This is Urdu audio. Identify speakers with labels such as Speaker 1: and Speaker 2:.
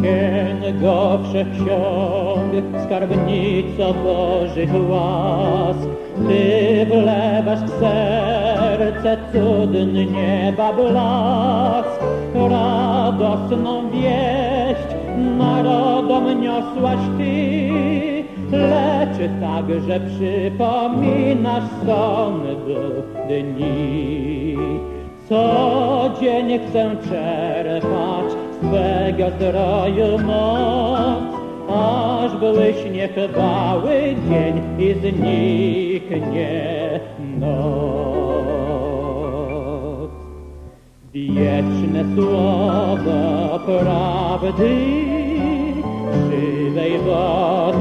Speaker 1: گپنی بلا سچ کا ویشنیک باب جی کھن سو پڑھ دے